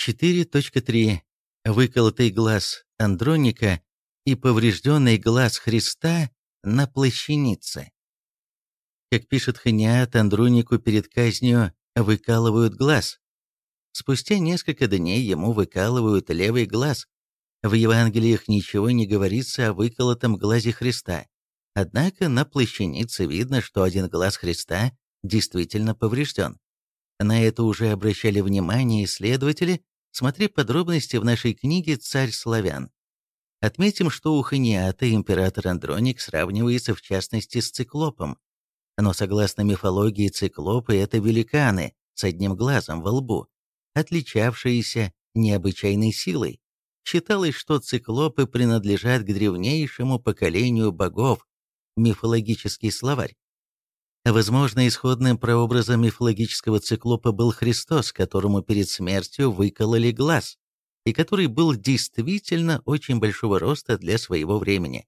4.3. Выколотый глаз Андроника и поврежденный глаз Христа на плащанице. Как пишет Ханиат, Андронику перед казнью выкалывают глаз. Спустя несколько дней ему выкалывают левый глаз. В Евангелиях ничего не говорится о выколотом глазе Христа. Однако на плащанице видно, что один глаз Христа действительно поврежден. На это уже обращали внимание исследователи, смотри подробности в нашей книге «Царь славян». Отметим, что у Ханиата император Андроник сравнивается в частности с циклопом. Но согласно мифологии циклопы – это великаны с одним глазом во лбу, отличавшиеся необычайной силой. Считалось, что циклопы принадлежат к древнейшему поколению богов, мифологический словарь. Возможно, исходным прообразом мифологического циклопа был Христос, которому перед смертью выкололи глаз, и который был действительно очень большого роста для своего времени.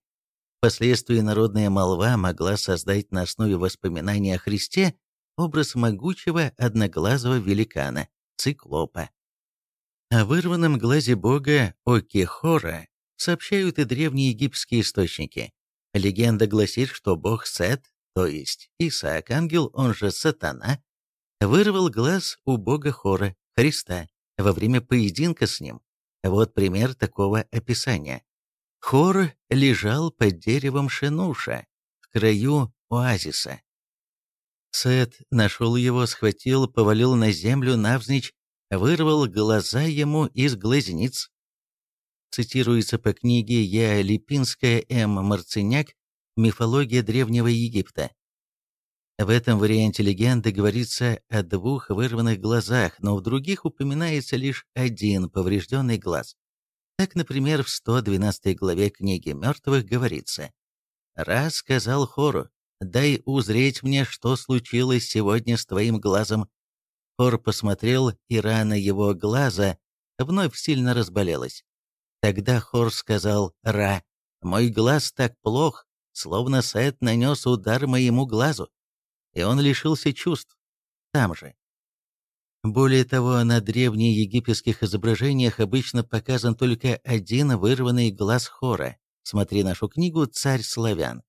Впоследствии народная молва могла создать на основе воспоминаний о Христе образ могучего одноглазого великана, циклопа. О вырванном глазе бога Окихора сообщают и древние египетские источники. Легенда гласит, что бог Сет то есть Исаак Ангел, он же Сатана, вырвал глаз у бога Хора, Христа, во время поединка с ним. Вот пример такого описания. Хор лежал под деревом Шенуша, в краю оазиса. Сет нашел его, схватил, повалил на землю навзничь, вырвал глаза ему из глазниц. Цитируется по книге Я. Липинская М. Марциняк Мифология Древнего Египта. В этом варианте легенды говорится о двух вырванных глазах, но в других упоминается лишь один поврежденный глаз. Так, например, в 112 главе книги мертвых говорится «Раз сказал Хору, дай узреть мне, что случилось сегодня с твоим глазом». Хор посмотрел, и рана его глаза вновь сильно разболелась. Тогда Хор сказал «Ра, мой глаз так плох, словно Сет нанес удар моему глазу, и он лишился чувств. Там же. Более того, на древнеегипетских изображениях обычно показан только один вырванный глаз хора. Смотри нашу книгу «Царь славян».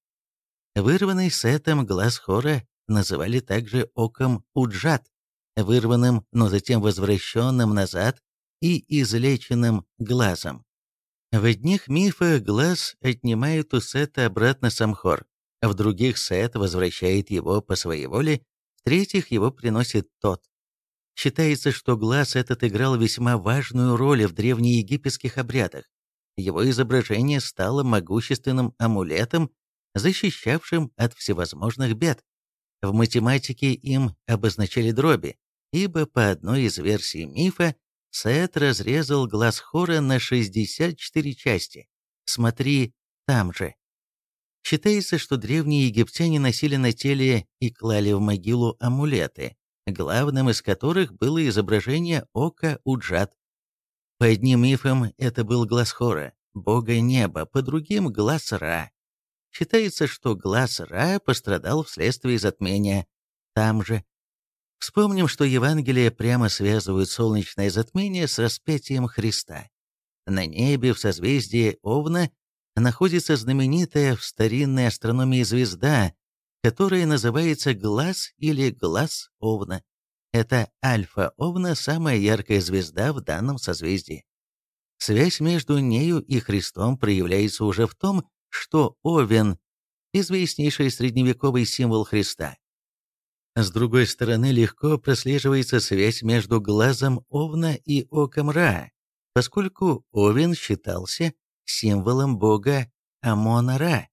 Вырванный Сетом глаз хора называли также оком Уджат, вырванным, но затем возвращенным назад и излеченным глазом. В одних мифах глаз отнимает у Сета обратно Самхор, в других Сет возвращает его по своей воле, в третьих его приносит тот. Считается, что глаз этот играл весьма важную роль в древнеегипетских обрядах. Его изображение стало могущественным амулетом, защищавшим от всевозможных бед. В математике им обозначали дроби, ибо по одной из версий мифа Сет разрезал глаз Хора на 64 части. Смотри там же. Считается, что древние египтяне носили на теле и клали в могилу амулеты, главным из которых было изображение ока Уджат. По одним мифам это был глаз Хора, бога неба, по другим — глаз Ра. Считается, что глаз Ра пострадал вследствие затмения там же, Вспомним, что Евангелие прямо связывают солнечное затмение с распятием Христа. На небе в созвездии Овна находится знаменитая в старинной астрономии звезда, которая называется Глаз или Глаз Овна. Это Альфа Овна, самая яркая звезда в данном созвездии. Связь между нею и Христом проявляется уже в том, что Овен – известнейший средневековый символ Христа, с другой стороны, легко прослеживается связь между глазом Овна и оком Ра, поскольку Овен считался символом бога Амона-Ра.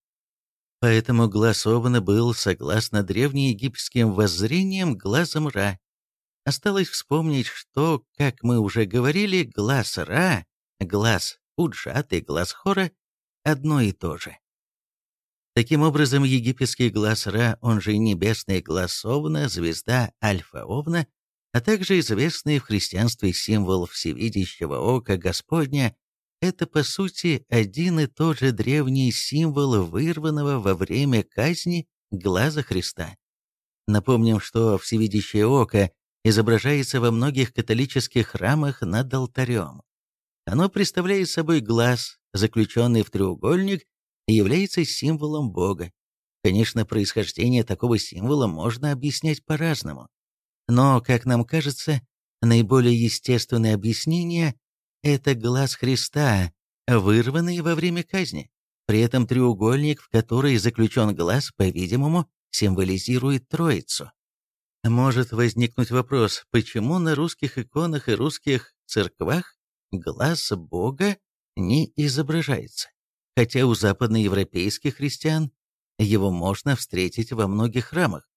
Поэтому глаз Овна был, согласно древнеегипетским воззрениям, глазом Ра. Осталось вспомнить, что, как мы уже говорили, глаз Ра, глаз Уджат и глаз Хора – одно и то же. Таким образом, египетский глаз Ра, он же небесный глаз Овна, звезда Альфа Овна, а также известный в христианстве символ всевидящего ока Господня, это по сути один и тот же древний символ вырванного во время казни глаза Христа. Напомним, что всевидящее око изображается во многих католических храмах над алтарем. Оно представляет собой глаз, заключенный в треугольник, является символом Бога. Конечно, происхождение такого символа можно объяснять по-разному. Но, как нам кажется, наиболее естественное объяснение – это глаз Христа, вырванный во время казни. При этом треугольник, в который заключен глаз, по-видимому, символизирует Троицу. Может возникнуть вопрос, почему на русских иконах и русских церквах глаз Бога не изображается, хотя у западноевропейских христиан его можно встретить во многих храмах.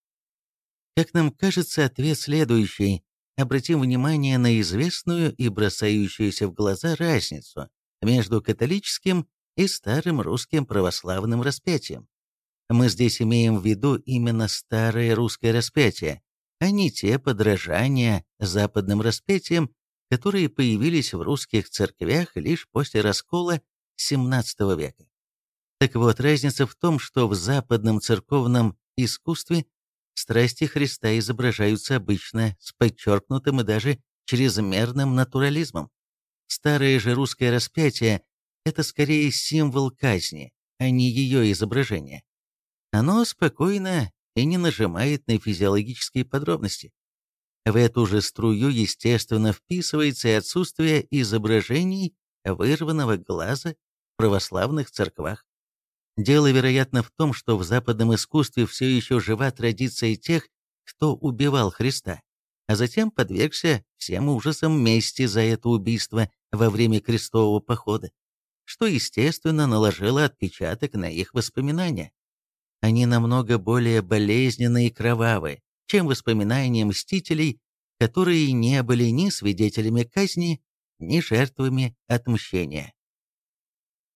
Как нам кажется, ответ следующий. Обратим внимание на известную и бросающуюся в глаза разницу между католическим и старым русским православным распятием. Мы здесь имеем в виду именно старое русское распятие, а не те подражания западным распятиям, которые появились в русских церквях лишь после раскола XVII века. Так вот, разница в том, что в западном церковном искусстве страсти Христа изображаются обычно с подчеркнутым и даже чрезмерным натурализмом. Старое же русское распятие – это скорее символ казни, а не ее изображение. Оно спокойно и не нажимает на физиологические подробности. В эту же струю, естественно, вписывается и отсутствие изображений вырванного глаза в православных церквах. Дело, вероятно, в том, что в западном искусстве все еще жива традиция тех, кто убивал Христа, а затем подвергся всем ужасам мести за это убийство во время крестового похода, что, естественно, наложило отпечаток на их воспоминания. Они намного более болезненны и кровавы, чем воспоминания мстителей, которые не были ни свидетелями казни, ни жертвами отмщения.